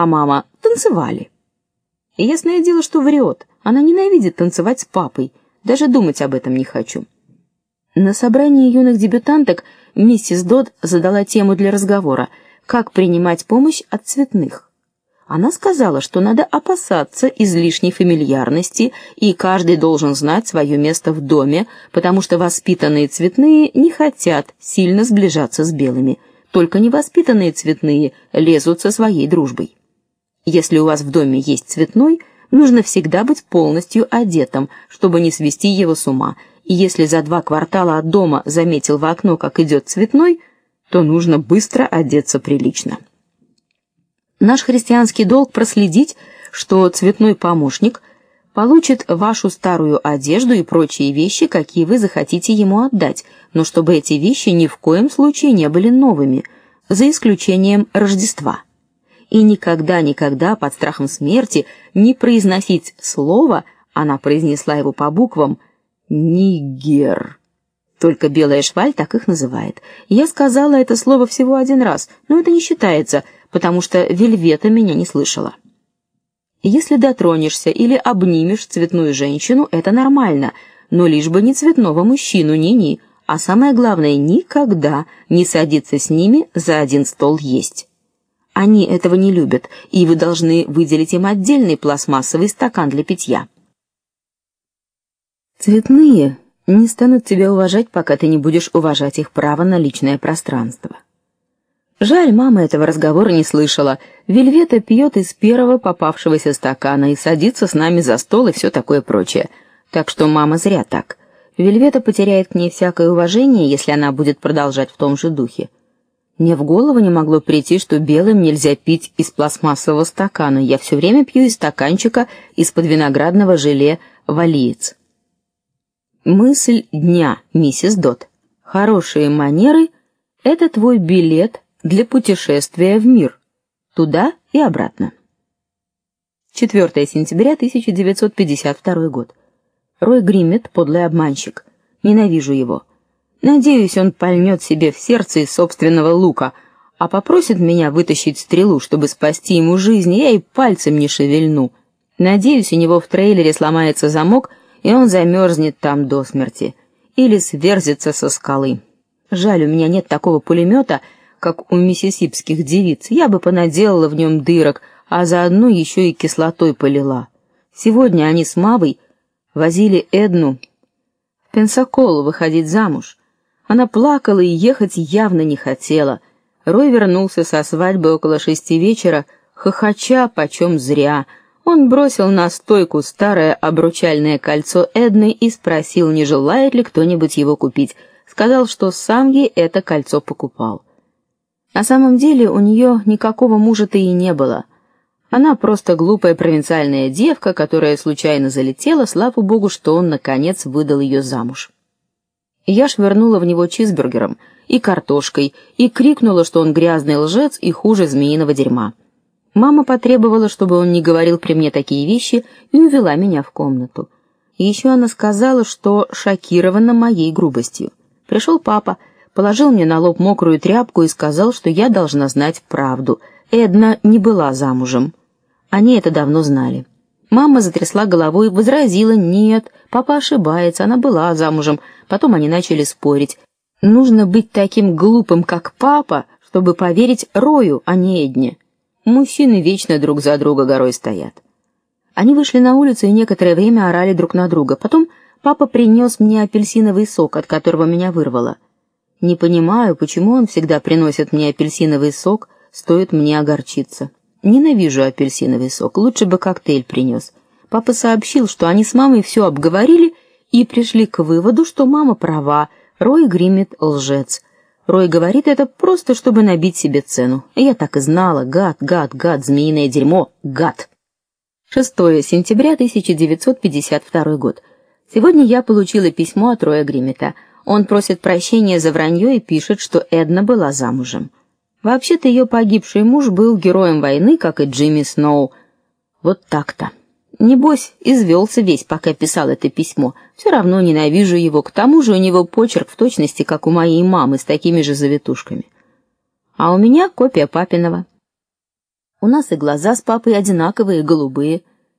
а мама танцевали. И ясное дело, что врет. Она ненавидит танцевать с папой. Даже думать об этом не хочу. На собрании юных дебютанток миссис Дод задала тему для разговора: как принимать помощь от цветных. Она сказала, что надо опасаться излишней фамильярности, и каждый должен знать свое место в доме, потому что воспитанные цветные не хотят сильно сближаться с белыми. Только невоспитанные цветные лезут со своей дружбой. Если у вас в доме есть цветной, нужно всегда быть полностью одетым, чтобы не свести его с ума. И если за два квартала от дома заметил в окно, как идет цветной, то нужно быстро одеться прилично. Наш христианский долг проследить, что цветной помощник получит вашу старую одежду и прочие вещи, какие вы захотите ему отдать, но чтобы эти вещи ни в коем случае не были новыми, за исключением Рождества. И никогда, никогда под страхом смерти не произносить слово, она произнесла его по буквам нигер. Только белая шваль так их называет. Я сказала это слово всего один раз, но это не считается потому что Вельвета меня не слышала. Если дотронешься или обнимешь цветную женщину, это нормально, но лишь бы не цветного мужчину, ни-ни, а самое главное, никогда не садиться с ними за один стол есть. Они этого не любят, и вы должны выделить им отдельный пластмассовый стакан для питья. Цветные не станут тебя уважать, пока ты не будешь уважать их право на личное пространство. Жаль, мама этого разговора не слышала. Вельвета пьет из первого попавшегося стакана и садится с нами за стол и все такое прочее. Так что мама зря так. Вельвета потеряет к ней всякое уважение, если она будет продолжать в том же духе. Мне в голову не могло прийти, что белым нельзя пить из пластмассового стакана. Я все время пью из стаканчика из-под виноградного желе валиец. Мысль дня, миссис Дот. Хорошие манеры это твой билет для путешествия в мир, туда и обратно. 4 сентября 1952 год. Рой Гриммет, подлый обманщик. Ненавижу его. Надеюсь, он пальнет себе в сердце из собственного лука, а попросит меня вытащить стрелу, чтобы спасти ему жизнь, я и пальцем не шевельну. Надеюсь, у него в трейлере сломается замок, и он замерзнет там до смерти или сверзится со скалы. Жаль, у меня нет такого пулемета, как у миссисипских девиц, я бы понаделала в нем дырок, а заодно еще и кислотой полила. Сегодня они с Мавой возили Эдну в Пенсаколу выходить замуж. Она плакала и ехать явно не хотела. Рой вернулся со свадьбы около шести вечера, хохоча почем зря. Он бросил на стойку старое обручальное кольцо Эдны и спросил, не желает ли кто-нибудь его купить. Сказал, что сам ей это кольцо покупал. На самом деле у нее никакого мужа-то и не было. Она просто глупая провинциальная девка, которая случайно залетела, слава богу, что он наконец выдал ее замуж. Я швырнула в него чизбургером и картошкой и крикнула, что он грязный лжец и хуже змеиного дерьма. Мама потребовала, чтобы он не говорил при мне такие вещи, и увела меня в комнату. Еще она сказала, что шокирована моей грубостью. Пришел папа, положил мне на лоб мокрую тряпку и сказал, что я должна знать правду. Эдна не была замужем. Они это давно знали. Мама затрясла головой возразила: "Нет, папа ошибается, она была замужем". Потом они начали спорить. Нужно быть таким глупым, как папа, чтобы поверить Рою, а не Эдне. Мужчины вечно друг за друга горой стоят. Они вышли на улицу и некоторое время орали друг на друга. Потом папа принес мне апельсиновый сок, от которого меня вырвало. Не понимаю, почему он всегда приносит мне апельсиновый сок, стоит мне огорчиться. Ненавижу апельсиновый сок, лучше бы коктейль принес. Папа сообщил, что они с мамой все обговорили и пришли к выводу, что мама права, Рой Гриммит лжец. Рой говорит это просто, чтобы набить себе цену. Я так и знала, гад, гад, гад, змеиное дерьмо, гад. 6 сентября 1952 год. Сегодня я получила письмо от Роя Гриммита. Он просит прощения за вранье и пишет, что Эдна была замужем. Вообще-то ее погибший муж был героем войны, как и Джимми Сноу. Вот так-то. Небось, извелся весь, пока писал это письмо. Все равно ненавижу его. К тому же у него почерк в точности, как у моей мамы, с такими же завитушками. А у меня копия папиного. У нас и глаза с папой одинаковые, голубые.